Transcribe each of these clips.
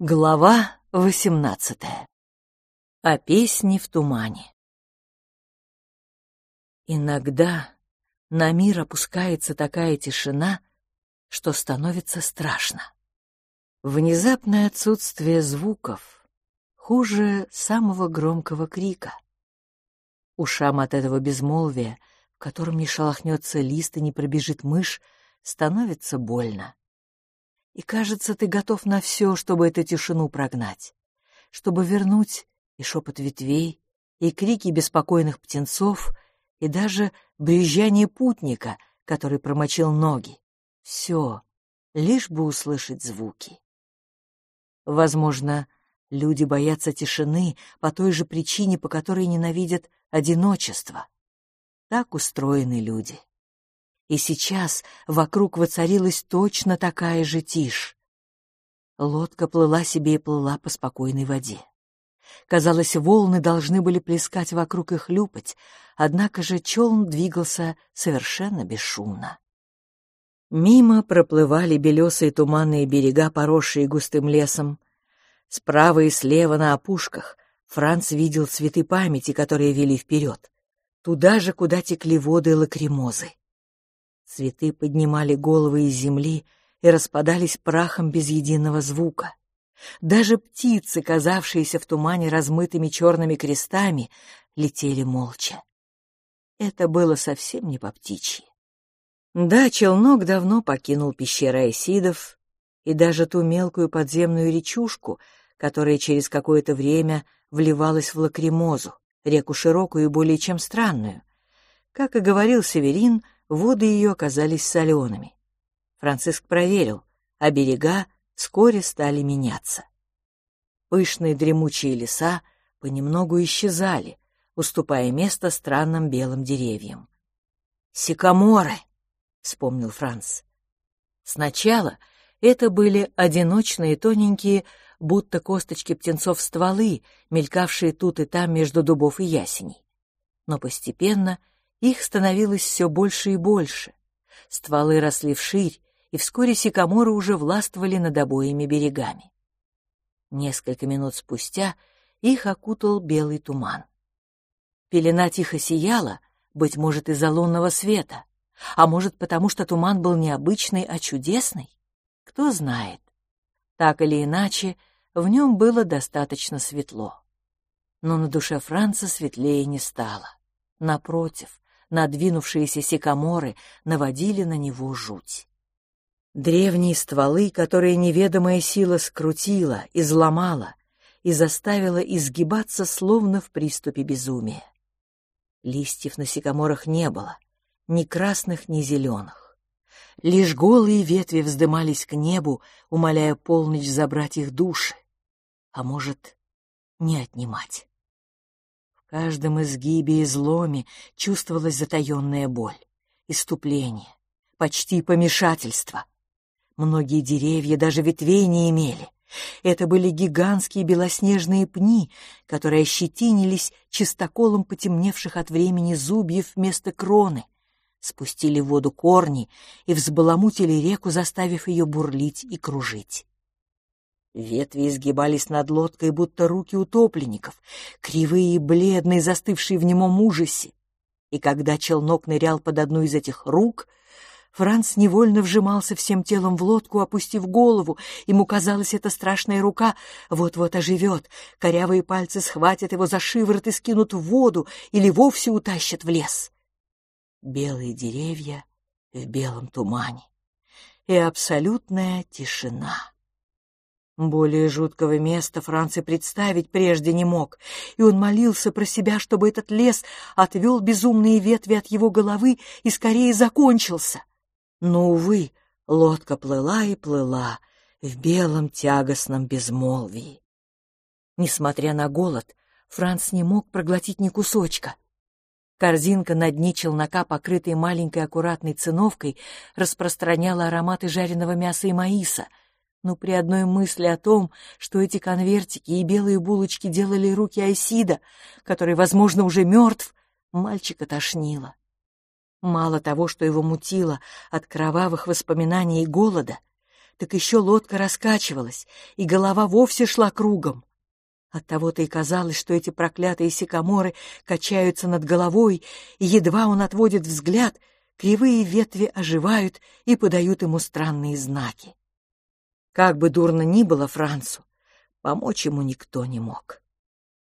Глава восемнадцатая. О песне в тумане. Иногда на мир опускается такая тишина, что становится страшно. Внезапное отсутствие звуков хуже самого громкого крика. Ушам от этого безмолвия, в котором не шелохнется лист и не пробежит мышь, становится больно. И, кажется, ты готов на все, чтобы эту тишину прогнать, чтобы вернуть и шепот ветвей, и крики беспокойных птенцов, и даже брюзжание путника, который промочил ноги. Все, лишь бы услышать звуки. Возможно, люди боятся тишины по той же причине, по которой ненавидят одиночество. Так устроены люди. И сейчас вокруг воцарилась точно такая же тишь. Лодка плыла себе и плыла по спокойной воде. Казалось, волны должны были плескать вокруг и хлюпать, однако же челн двигался совершенно бесшумно. Мимо проплывали белесые туманные берега, поросшие густым лесом. Справа и слева на опушках Франц видел цветы памяти, которые вели вперед, туда же, куда текли воды лакримозы. Цветы поднимали головы из земли и распадались прахом без единого звука. Даже птицы, казавшиеся в тумане размытыми черными крестами, летели молча. Это было совсем не по птичьи. Да, челнок давно покинул пещеры Айсидов, и даже ту мелкую подземную речушку, которая через какое-то время вливалась в лакримозу, реку широкую и более чем странную. Как и говорил Северин, — воды ее оказались солеными. Франциск проверил, а берега вскоре стали меняться. Пышные дремучие леса понемногу исчезали, уступая место странным белым деревьям. «Сикаморы!» — вспомнил Франц. Сначала это были одиночные тоненькие, будто косточки птенцов стволы, мелькавшие тут и там между дубов и ясеней. Но постепенно их становилось все больше и больше. Стволы росли вширь, и вскоре сикаморы уже властвовали над обоими берегами. Несколько минут спустя их окутал белый туман. Пелена тихо сияла, быть может, из-за лунного света, а может, потому что туман был не обычный, а чудесный? Кто знает. Так или иначе, в нем было достаточно светло. Но на душе Франца светлее не стало. Напротив, надвинувшиеся сикаморы наводили на него жуть. Древние стволы, которые неведомая сила скрутила, изломала и заставила изгибаться словно в приступе безумия. Листьев на сикаморах не было, ни красных, ни зеленых. Лишь голые ветви вздымались к небу, умоляя полночь забрать их души, а может, не отнимать каждом изгибе и изломе чувствовалась затаенная боль, иступление, почти помешательство. Многие деревья даже ветвей не имели. Это были гигантские белоснежные пни, которые ощетинились чистоколом потемневших от времени зубьев вместо кроны, спустили в воду корни и взбаламутили реку, заставив ее бурлить и кружить. Ветви изгибались над лодкой, будто руки утопленников, кривые и бледные, застывшие в немом ужасе. И когда челнок нырял под одну из этих рук, Франц невольно вжимался всем телом в лодку, опустив голову. Ему казалось, эта страшная рука вот-вот оживет. Корявые пальцы схватят его за шиворот и скинут в воду или вовсе утащат в лес. Белые деревья в белом тумане и абсолютная тишина. Более жуткого места Франц и представить прежде не мог, и он молился про себя, чтобы этот лес отвел безумные ветви от его головы и скорее закончился. Но, увы, лодка плыла и плыла в белом тягостном безмолвии. Несмотря на голод, Франц не мог проглотить ни кусочка. Корзинка на дне челнока, покрытая маленькой аккуратной циновкой, распространяла ароматы жареного мяса и маиса — но при одной мысли о том, что эти конвертики и белые булочки делали руки Айсида, который, возможно, уже мертв, мальчика тошнило. Мало того, что его мутило от кровавых воспоминаний и голода, так еще лодка раскачивалась, и голова вовсе шла кругом. Оттого-то и казалось, что эти проклятые сикаморы качаются над головой, и едва он отводит взгляд, кривые ветви оживают и подают ему странные знаки. Как бы дурно ни было Францу, помочь ему никто не мог.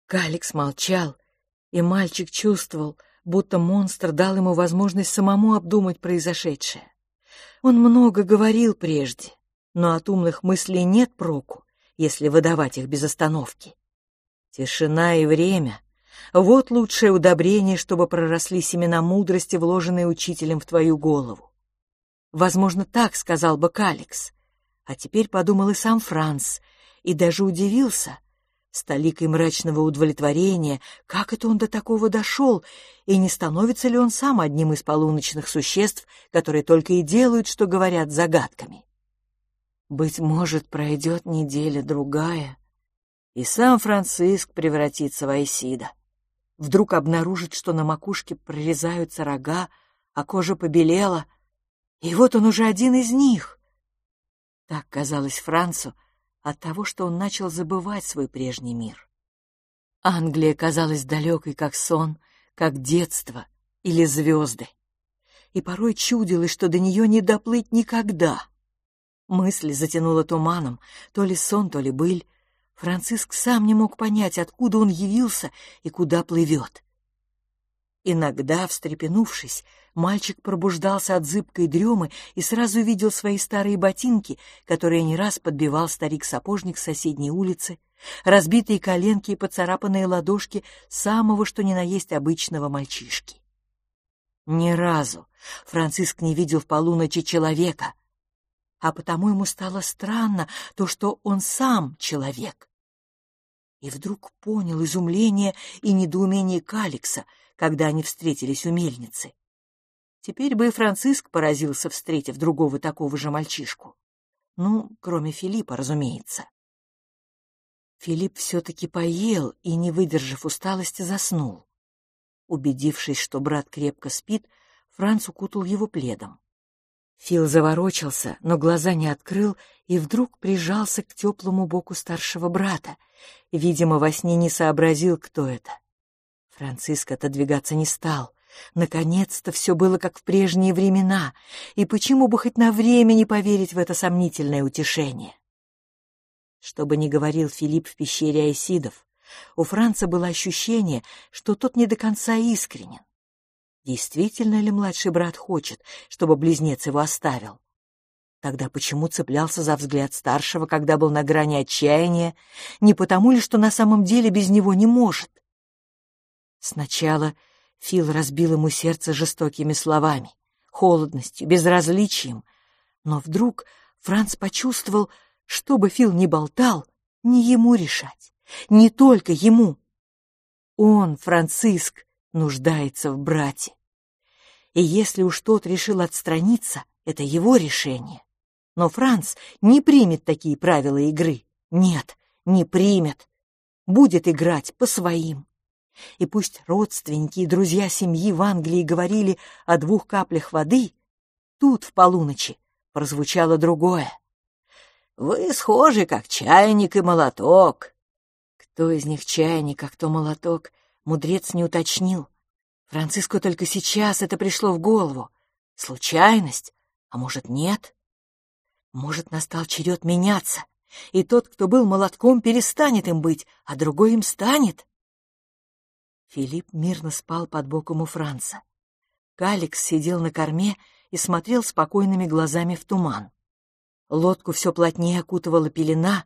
Каликс молчал, и мальчик чувствовал, будто монстр дал ему возможность самому обдумать произошедшее. Он много говорил прежде, но от умных мыслей нет проку, если выдавать их без остановки. Тишина и время — вот лучшее удобрение, чтобы проросли семена мудрости, вложенные учителем в твою голову. Возможно, так сказал бы Каликс. А теперь подумал и сам Франц, и даже удивился — с мрачного удовлетворения, как это он до такого дошел, и не становится ли он сам одним из полуночных существ, которые только и делают, что говорят загадками. Быть может, пройдет неделя-другая, и сам Франциск превратится в Айсида. Вдруг обнаружит, что на макушке прорезаются рога, а кожа побелела, и вот он уже один из них. Так казалось Францу, от того, что он начал забывать свой прежний мир. Англия казалась далекой, как сон, как детство или звезды. И порой чудилось, что до нее не доплыть никогда. Мысли затянуло туманом, то ли сон, то ли быль. Франциск сам не мог понять, откуда он явился и куда плывет. Иногда, встрепенувшись, мальчик пробуждался от зыбкой дремы и сразу видел свои старые ботинки, которые не раз подбивал старик-сапожник с соседней улицы, разбитые коленки и поцарапанные ладошки самого что ни на есть обычного мальчишки. Ни разу Франциск не видел в полуночи человека, а потому ему стало странно то, что он сам человек. И вдруг понял изумление и недоумение Каликса — когда они встретились у мельницы. Теперь бы и Франциск поразился, встретив другого такого же мальчишку. Ну, кроме Филиппа, разумеется. Филипп все-таки поел и, не выдержав усталости, заснул. Убедившись, что брат крепко спит, Франц укутал его пледом. Фил заворочился, но глаза не открыл и вдруг прижался к теплому боку старшего брата. Видимо, во сне не сообразил, кто это. Франциск отодвигаться не стал. Наконец-то все было как в прежние времена, и почему бы хоть на время не поверить в это сомнительное утешение? Что бы ни говорил Филипп в пещере Айсидов, у Франца было ощущение, что тот не до конца искренен. Действительно ли младший брат хочет, чтобы близнец его оставил? Тогда почему цеплялся за взгляд старшего, когда был на грани отчаяния? Не потому ли, что на самом деле без него не может? Сначала Фил разбил ему сердце жестокими словами, холодностью, безразличием, но вдруг Франц почувствовал, что бы Фил ни болтал, не ему решать, не только ему. Он, Франциск, нуждается в брате. И если уж тот решил отстраниться, это его решение. Но Франц не примет такие правила игры. Нет, не примет. Будет играть по своим. И пусть родственники и друзья семьи в Англии говорили о двух каплях воды, тут в полуночи прозвучало другое. «Вы схожи, как чайник и молоток». Кто из них чайник, а кто молоток, мудрец не уточнил. Франциску только сейчас это пришло в голову. Случайность? А может, нет? Может, настал черед меняться, и тот, кто был молотком, перестанет им быть, а другой им станет? Филипп мирно спал под боком у Франца. Каликс сидел на корме и смотрел спокойными глазами в туман. Лодку все плотнее окутывала пелена,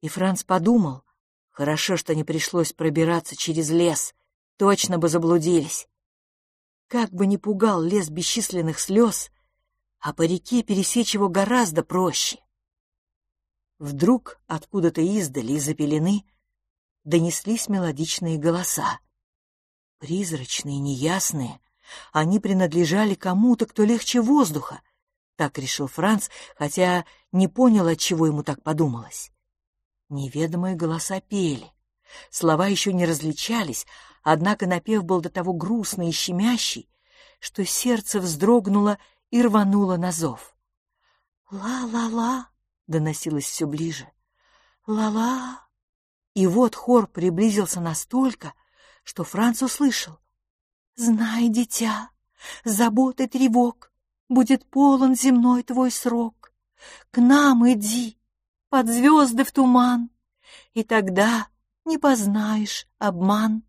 и Франц подумал, хорошо, что не пришлось пробираться через лес, точно бы заблудились. Как бы ни пугал лес бесчисленных слез, а по реке пересечь его гораздо проще. Вдруг откуда-то издали из-за пелены донеслись мелодичные голоса призрачные, неясные. Они принадлежали кому-то, кто легче воздуха. Так решил Франц, хотя не понял, от чего ему так подумалось. Неведомые голоса пели. Слова еще не различались, однако напев был до того грустный и щемящий, что сердце вздрогнуло и рвануло на зов. «Ла-ла-ла, доносилось все ближе. «Ла-ла!» И вот хор приблизился настолько, что Франц услышал. «Знай, дитя, забот и тревог, будет полон земной твой срок. К нам иди, под звезды в туман, и тогда не познаешь обман.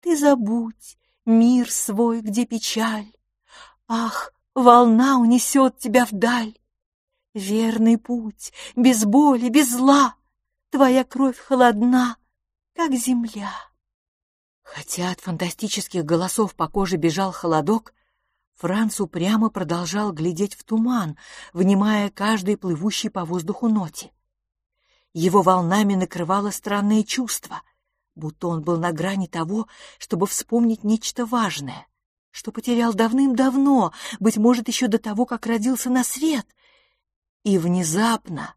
Ты забудь мир свой, где печаль. Ах, волна унесет тебя вдаль. Верный путь, без боли, без зла, Твоя кровь холодна, как земля. Хотя от фантастических голосов по коже бежал холодок, Франц упрямо продолжал глядеть в туман, внимая каждой плывущей по воздуху ноте. Его волнами накрывало странное чувство, будто он был на грани того, чтобы вспомнить нечто важное, что потерял давным-давно, быть может, еще до того, как родился на свет. И внезапно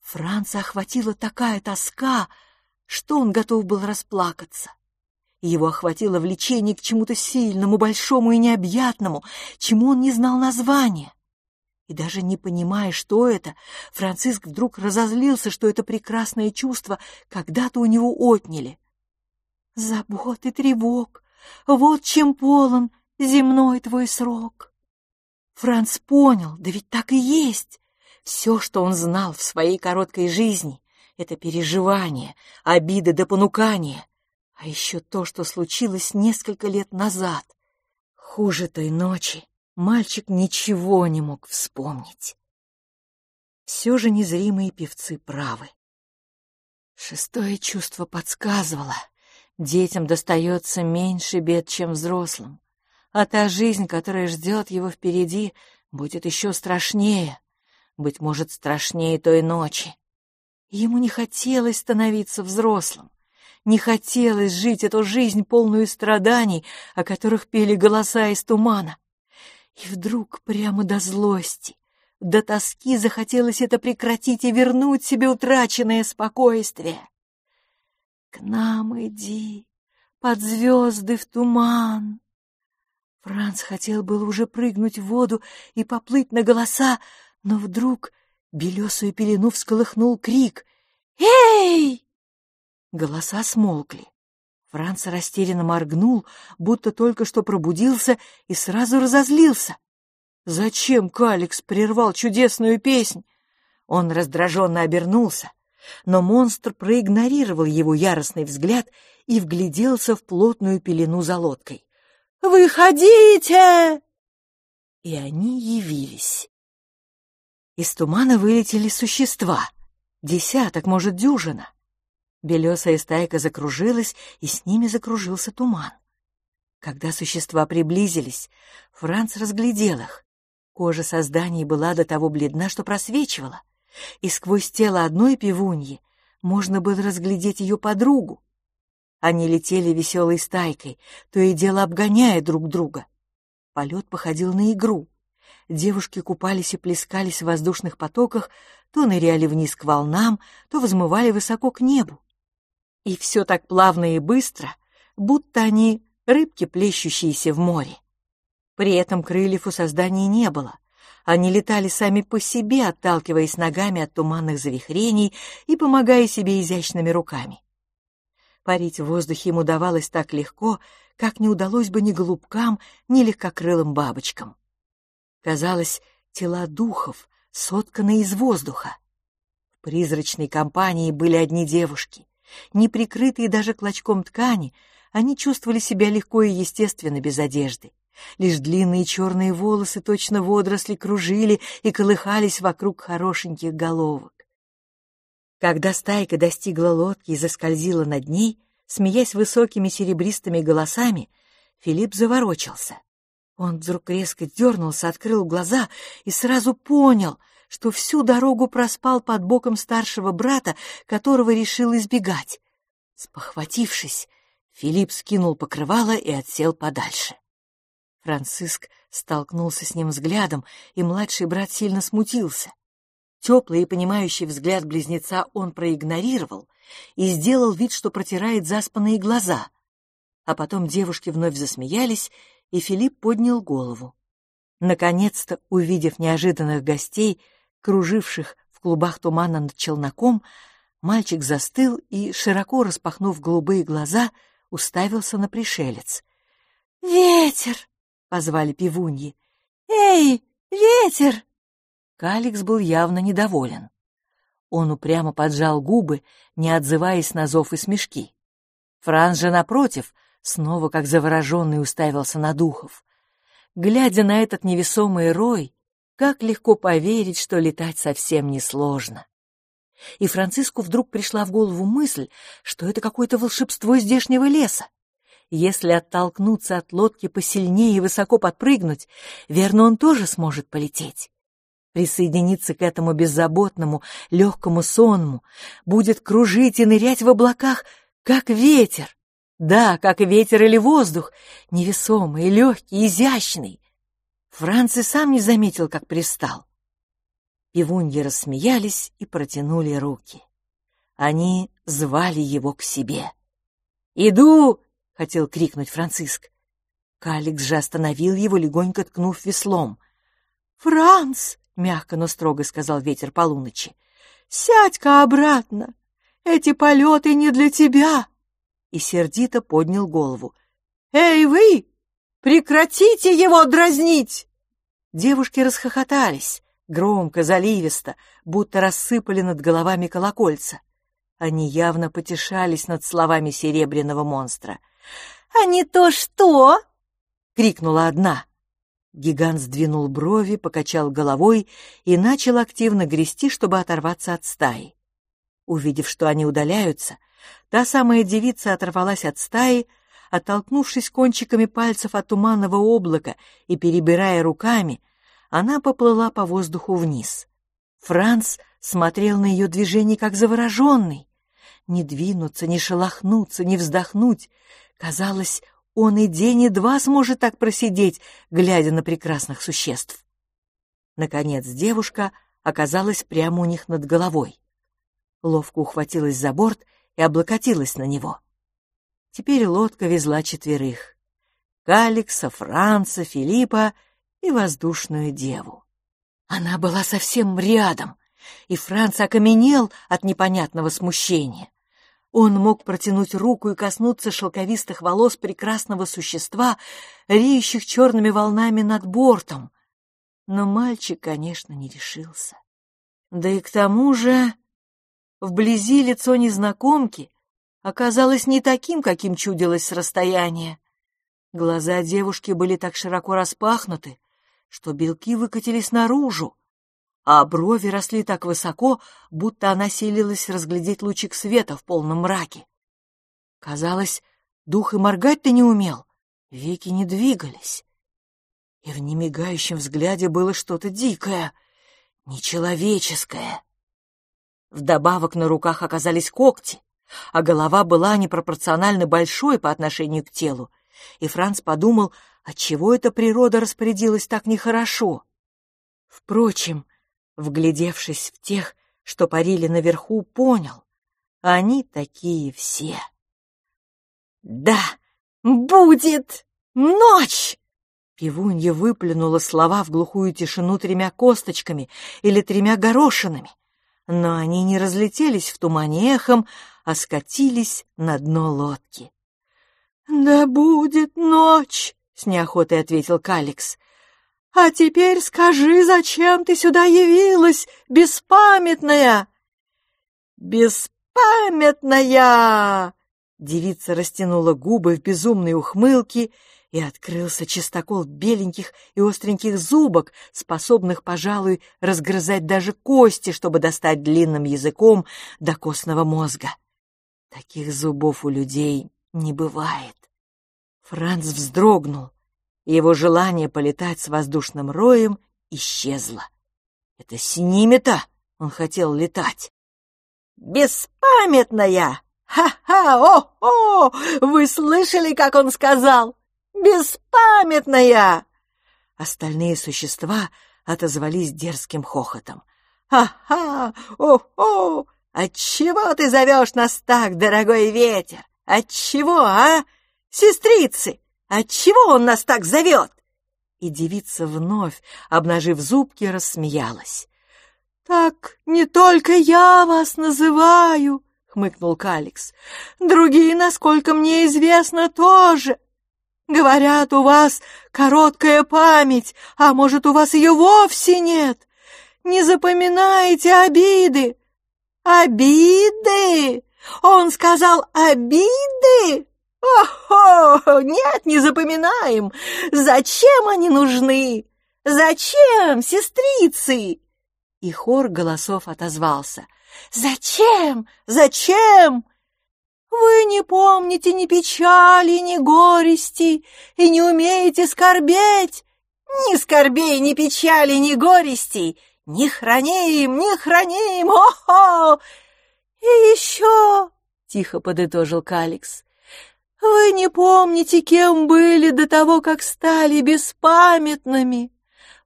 Франца охватила такая тоска, что он готов был расплакаться. Его охватило влечение к чему-то сильному, большому и необъятному, чему он не знал названия. И даже не понимая, что это, Франциск вдруг разозлился, что это прекрасное чувство когда-то у него отняли. Забот и тревог, вот чем полон земной твой срок. Франц понял, да ведь так и есть. Все, что он знал в своей короткой жизни, это переживание, обиды до понукания, а еще то, что случилось несколько лет назад. Хуже той ночи мальчик ничего не мог вспомнить. Все же незримые певцы правы. Шестое чувство подсказывало, детям достается меньше бед, чем взрослым, а та жизнь, которая ждет его впереди, будет еще страшнее, быть может, страшнее той ночи. Ему не хотелось становиться взрослым. Не хотелось жить эту жизнь, полную страданий, о которых пели голоса из тумана. И вдруг прямо до злости, до тоски захотелось это прекратить и вернуть себе утраченное спокойствие. «К нам иди, под звезды в туман!» Франц хотел было уже прыгнуть в воду и поплыть на голоса, но вдруг белесую пелену всколыхнул крик «Эй!» Голоса смолкли. Франц растерянно моргнул, будто только что пробудился и сразу разозлился. Зачем Каликс прервал чудесную песнь? Он раздраженно обернулся, но монстр проигнорировал его яростный взгляд и вгляделся в плотную пелену за лодкой. «Выходите!» И они явились. Из тумана вылетели существа. Десяток, может, дюжина. Белесая стайка закружилась, и с ними закружился туман. Когда существа приблизились, Франц разглядел их. Кожа созданий была до того бледна, что просвечивала, и сквозь тело одной пивуньи можно было разглядеть ее подругу. Они летели веселой стайкой, то и дело обгоняя друг друга. Полет походил на игру. Девушки купались и плескались в воздушных потоках, то ныряли вниз к волнам, то взмывали высоко к небу. И все так плавно и быстро, будто они рыбки, плещущиеся в море. При этом крыльев у созданий не было. Они летали сами по себе, отталкиваясь ногами от туманных завихрений и помогая себе изящными руками. Парить в воздухе им удавалось так легко, как не удалось бы ни голубкам, ни легкокрылым бабочкам. Казалось, тела духов сотканы из воздуха. В призрачной компании были одни девушки. Не прикрытые даже клочком ткани, они чувствовали себя легко и естественно без одежды. Лишь длинные черные волосы, точно водоросли, кружили и колыхались вокруг хорошеньких головок. Когда стайка достигла лодки и заскользила над ней, смеясь высокими серебристыми голосами, Филипп заворочился. Он вдруг резко дернулся, открыл глаза и сразу понял — что всю дорогу проспал под боком старшего брата, которого решил избегать. Спохватившись, Филипп скинул покрывало и отсел подальше. Франциск столкнулся с ним взглядом, и младший брат сильно смутился. Теплый и понимающий взгляд близнеца он проигнорировал и сделал вид, что протирает заспанные глаза. А потом девушки вновь засмеялись, и Филипп поднял голову. Наконец-то, увидев неожиданных гостей, круживших в клубах тумана над челноком мальчик застыл и, широко распахнув голубые глаза, уставился на пришелец. «Ветер!» — позвали пивуньи. «Эй, ветер!» Каликс был явно недоволен. Он упрямо поджал губы, не отзываясь на зов и смешки. Франц же, напротив, снова как завороженный уставился на духов. Глядя на этот невесомый рой, как легко поверить, что летать совсем несложно. И Франциску вдруг пришла в голову мысль, что это какое-то волшебство здешнего леса. Если оттолкнуться от лодки посильнее и высоко подпрыгнуть, верно, он тоже сможет полететь. Присоединиться к этому беззаботному, легкому сонму, будет кружить и нырять в облаках, как ветер. Да, как ветер или воздух, невесомый, легкий, изящный. Франц и сам не заметил, как пристал. Пивуньи рассмеялись и протянули руки. Они звали его к себе. «Иду!» — хотел крикнуть Франциск. Каликс же остановил его, легонько ткнув веслом. «Франц!» — мягко, но строго сказал ветер полуночи. «Сядь-ка обратно! Эти полеты не для тебя!» И сердито поднял голову. «Эй, вы! Прекратите его дразнить!» Девушки расхохотались, громко, заливисто, будто рассыпали над головами колокольца. Они явно потешались над словами серебряного монстра. «А не то что?» — крикнула одна. Гигант сдвинул брови, покачал головой и начал активно грести, чтобы оторваться от стаи. Увидев, что они удаляются, та самая девица оторвалась от стаи, Оттолкнувшись кончиками пальцев от туманного облака и перебирая руками, она поплыла по воздуху вниз. Франц смотрел на ее движение как завороженный. Не двинуться, не шелохнуться, не вздохнуть. Казалось, он и день, и два сможет так просидеть, глядя на прекрасных существ. Наконец девушка оказалась прямо у них над головой. Ловко ухватилась за борт и облокотилась на него. Теперь лодка везла четверых — Каликса, Франца, Филиппа и воздушную деву. Она была совсем рядом, и Франц окаменел от непонятного смущения. Он мог протянуть руку и коснуться шелковистых волос прекрасного существа, реющих черными волнами над бортом. Но мальчик, конечно, не решился. Да и к тому же вблизи лицо незнакомки оказалось не таким, каким чудилось с расстояния. Глаза девушки были так широко распахнуты, что белки выкатились наружу, а брови росли так высоко, будто она селилась разглядеть лучик света в полном мраке. Казалось, дух и моргать-то не умел, веки не двигались. И в немигающем взгляде было что-то дикое, нечеловеческое. Вдобавок на руках оказались когти, а голова была непропорционально большой по отношению к телу, и Франц подумал, отчего эта природа распорядилась так нехорошо. Впрочем, вглядевшись в тех, что парили наверху, понял, они такие все. «Да, будет ночь!» Пивунья выплюнула слова в глухую тишину тремя косточками или тремя горошинами, но они не разлетелись в тумане эхом, а скатились на дно лодки. «Да будет ночь!» — с неохотой ответил Каликс. «А теперь скажи, зачем ты сюда явилась, беспамятная?» «Беспамятная!» Девица растянула губы в безумной ухмылке, и открылся чистокол беленьких и остреньких зубок, способных, пожалуй, разгрызать даже кости, чтобы достать длинным языком до костного мозга. Таких зубов у людей не бывает. Франц вздрогнул. Его желание полетать с воздушным роем исчезло. Это с ними-то он хотел летать. «Беспамятная! Ха-ха! О-о! Вы слышали, как он сказал? Беспамятная!» Остальные существа отозвались дерзким хохотом. «Ха-ха! О-о! Отчего ты зовешь нас так, дорогой ветер? Отчего, а? Сестрицы, отчего он нас так зовет? И девица вновь, обнажив зубки, рассмеялась. Так не только я вас называю, хмыкнул Каликс. Другие, насколько мне известно, тоже. Говорят, у вас короткая память, а может, у вас ее вовсе нет. Не запоминаете обиды. Обиды? Он сказал обиды? Охо! Нет, не запоминаем. Зачем они нужны? Зачем, сестрицы? И хор голосов отозвался. Зачем? Зачем? Вы не помните ни печали, ни горести и не умеете скорбеть. Ни скорбей, ни печали, ни горестей. Не храним, не храним, о-хо! И еще, — тихо подытожил Каликс, — вы не помните, кем были до того, как стали беспамятными.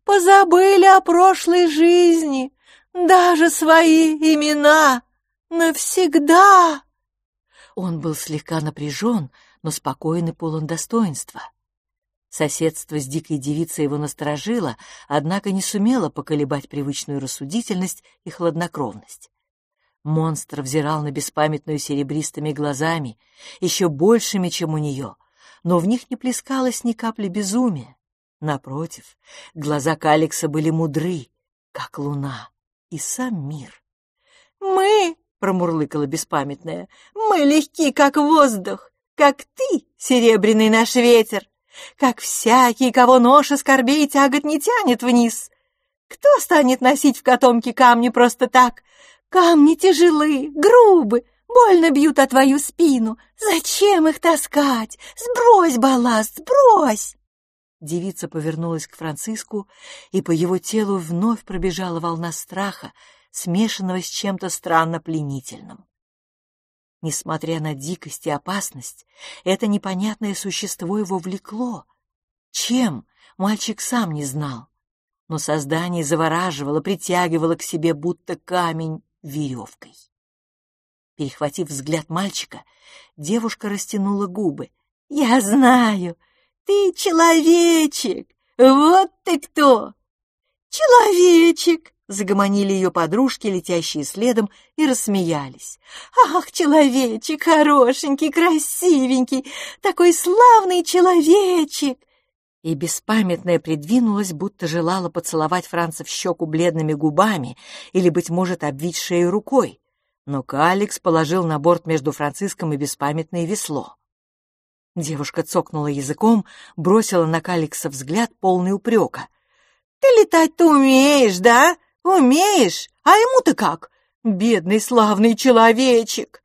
Позабыли о прошлой жизни, даже свои имена. Навсегда. Он был слегка напряжен, но спокоен и полон достоинства. Соседство с дикой девицей его насторожило, однако не сумело поколебать привычную рассудительность и хладнокровность. Монстр взирал на беспамятную серебристыми глазами, еще большими, чем у нее, но в них не плескалось ни капли безумия. Напротив, глаза Каликса были мудры, как луна, и сам мир. «Мы промурлыкала беспамятная. «Мы легки, как воздух, как ты, серебряный наш ветер, как всякий, кого ноша скорбей тягот не тянет вниз. Кто станет носить в котомке камни просто так? Камни тяжелы, грубы, больно бьют о твою спину. Зачем их таскать? Сбрось балласт, сбрось!» Девица повернулась к Франциску, и по его телу вновь пробежала волна страха, смешанного с чем-то странно пленительным. Несмотря на дикость и опасность, это непонятное существо его влекло. Чем? Мальчик сам не знал. Но создание завораживало, притягивало к себе, будто камень веревкой. Перехватив взгляд мальчика, девушка растянула губы. «Я знаю! Ты человечек! Вот ты кто!» «Человечек!» Загомонили ее подружки, летящие следом, и рассмеялись. «Ах, человечек хорошенький, красивенький, такой славный человечек!» И беспамятная придвинулась, будто желала поцеловать Франца в щеку бледными губами или, быть может, обвить шею рукой. Но Каликс положил на борт между Франциском и беспамятное весло. Девушка цокнула языком, бросила на Каликса взгляд, полный упрека. «Ты летать-то умеешь, да? «Умеешь? А ему-то как? Бедный славный человечек!»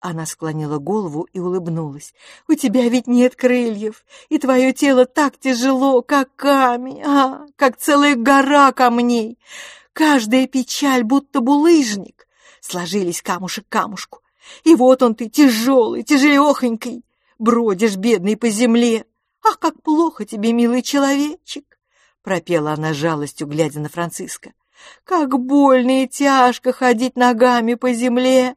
Она склонила голову и улыбнулась. «У тебя ведь нет крыльев, и твое тело так тяжело, как камень, а, как целая гора камней. Каждая печаль, будто булыжник. Сложились камушек к камушку. И вот он ты, тяжелый, тяжелехонький, бродишь, бедный, по земле. Ах, как плохо тебе, милый человечек!» Пропела она жалостью, глядя на Франциска. Как больно и тяжко ходить ногами по земле.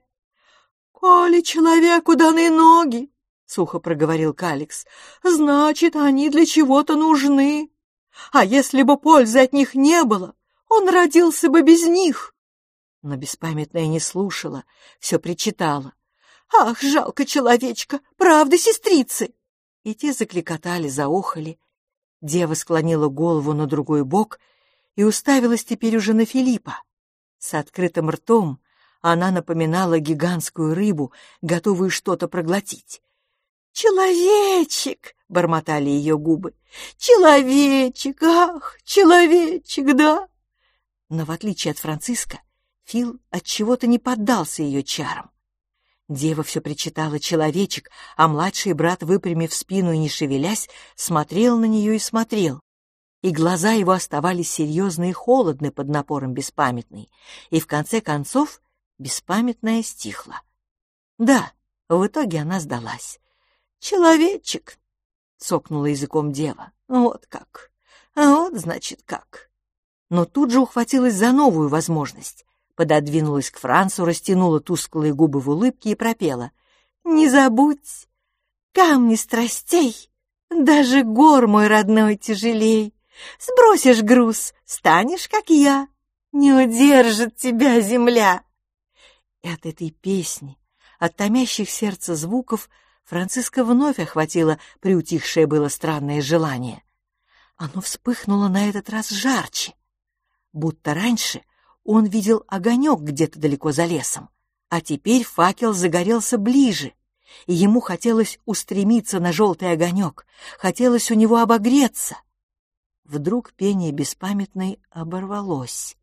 «Коли человеку даны ноги, — сухо проговорил Каликс, — значит, они для чего-то нужны. А если бы пользы от них не было, он родился бы без них. Но беспамятная не слушала, все причитала. «Ах, жалко человечка, правда, сестрицы!» И те закликотали, заохали. Дева склонила голову на другой бок и уставилась теперь уже на Филиппа. С открытым ртом она напоминала гигантскую рыбу, готовую что-то проглотить. «Человечек!» — бормотали ее губы. «Человечек! Ах, человечек, да!» Но в отличие от Франциска, Фил отчего-то не поддался ее чарам. Дева все причитала «человечек», а младший брат, выпрямив спину и не шевелясь, смотрел на нее и смотрел и глаза его оставались серьезны и холодны под напором беспамятной, и в конце концов беспамятная стихла. Да, в итоге она сдалась. «Человечек!» — цокнула языком дева. «Вот как! А вот, значит, как!» Но тут же ухватилась за новую возможность. Пододвинулась к Францу, растянула тусклые губы в улыбке и пропела. «Не забудь! Камни страстей! Даже гор мой родной тяжелей!» Сбросишь груз, станешь, как я. Не удержит тебя земля!» И от этой песни, от томящих сердце звуков, Франциска вновь охватило приутихшее было странное желание. Оно вспыхнуло на этот раз жарче. Будто раньше он видел огонек где-то далеко за лесом, а теперь факел загорелся ближе, и ему хотелось устремиться на желтый огонек, хотелось у него обогреться. Вдруг пение беспамятной оборвалось.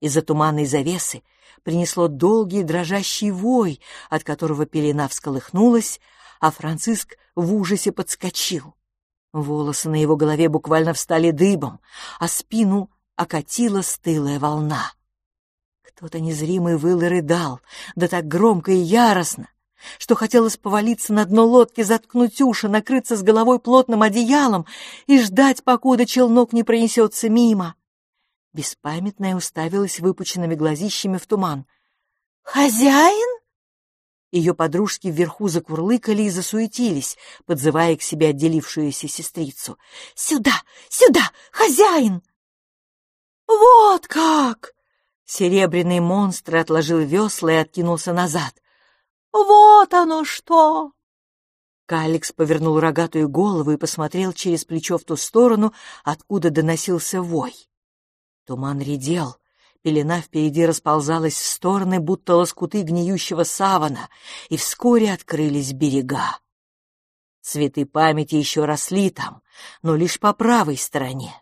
Из-за туманной завесы принесло долгий дрожащий вой, от которого пелена всколыхнулась, а Франциск в ужасе подскочил. Волосы на его голове буквально встали дыбом, а спину окатила стылая волна. Кто-то незримый выл и рыдал, да так громко и яростно, что хотелось повалиться на дно лодки, заткнуть уши, накрыться с головой плотным одеялом и ждать, покуда челнок не пронесется мимо. Беспамятная уставилась выпученными глазищами в туман. «Хозяин?» Ее подружки вверху закурлыкали и засуетились, подзывая к себе отделившуюся сестрицу. «Сюда! Сюда! Хозяин!» «Вот как!» Серебряный монстр отложил весла и откинулся назад. «Вот оно что!» Каликс повернул рогатую голову и посмотрел через плечо в ту сторону, откуда доносился вой. Туман редел, Пелена впереди расползалась в стороны, будто лоскуты гниющего савана, и вскоре открылись берега. Цветы памяти еще росли там, но лишь по правой стороне.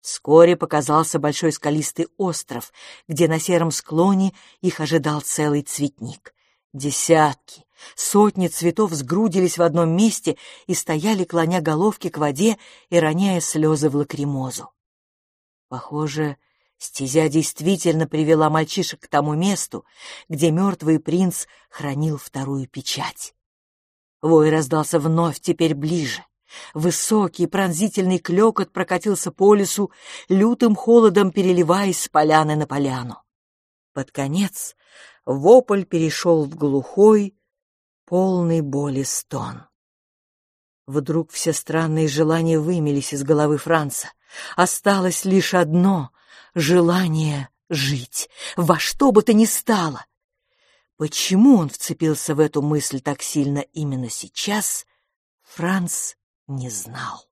Вскоре показался большой скалистый остров, где на сером склоне их ожидал целый цветник. Десятки, сотни цветов сгрудились в одном месте и стояли, клоня головки к воде и роняя слезы в лакримозу. Похоже, Стезя действительно привела мальчишек к тому месту, где мертвый принц хранил вторую печать. Вой раздался вновь, теперь ближе. Высокий пронзительный клёкот прокатился по лесу, лютым холодом переливаясь с поляны на поляну. Под конец вопль перешел в глухой, полный боли стон. Вдруг все странные желания вымелись из головы Франца. Осталось лишь одно желание жить, во что бы то ни стало. Почему он вцепился в эту мысль так сильно именно сейчас, Франц не знал.